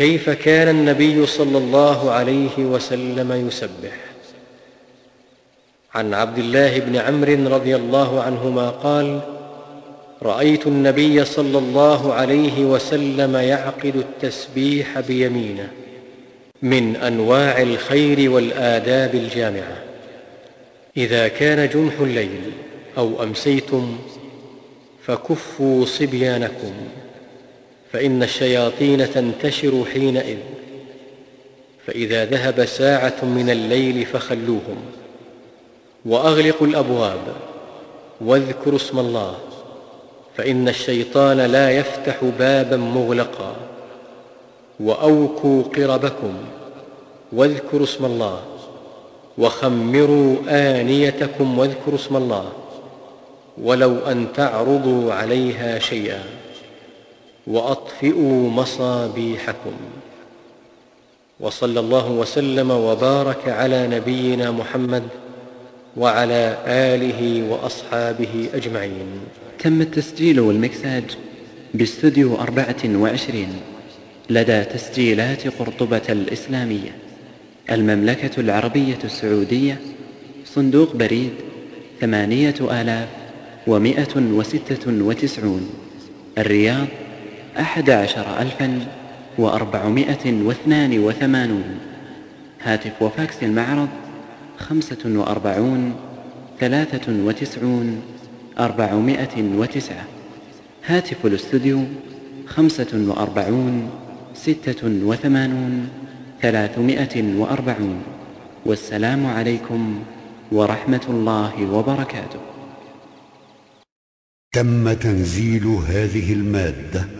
كيف كان النبي صلى الله عليه وسلم يسبح؟ عن عبد الله بن عمرو رضي الله عنهما قال رأيت النبي صلى الله عليه وسلم يعقد التسبيح بيمينه من أنواع الخير والآداب الجامعة. إذا كان جنح الليل أو أمسيتم فكفوا صبيانكم. فإن الشياطين تنتشر حينئذ فإذا ذهب ساعة من الليل فخلوهم وأغلقوا الأبواب واذكروا اسم الله فإن الشيطان لا يفتح بابا مغلقا وأوكوا قربكم واذكروا اسم الله وخمروا آنيتكم واذكروا اسم الله ولو أن تعرضوا عليها شيئا. وأطفئوا مصابيحكم. وصلى الله وسلم وبارك على نبينا محمد وعلى آله وأصحابه أجمعين. تم التسجيل والمكساج باستوديو أربعة وعشرين لدى تسجيلات قرطبة الإسلامية المملكة العربية السعودية صندوق بريد ثمانية آلاف ومائة وستة وتسعون الرياض أحد عشر ألفا وأربعمائة واثنان وثمانون. هاتف وفاكس المعرض خمسة وأربعون ثلاثة وتسعون أربعمائة وتسعة. هاتف الاستوديو خمسة وأربعون ستة وثمانون ثلاثمائة وأربعون. والسلام عليكم ورحمة الله وبركاته. تم تنزيل هذه المادة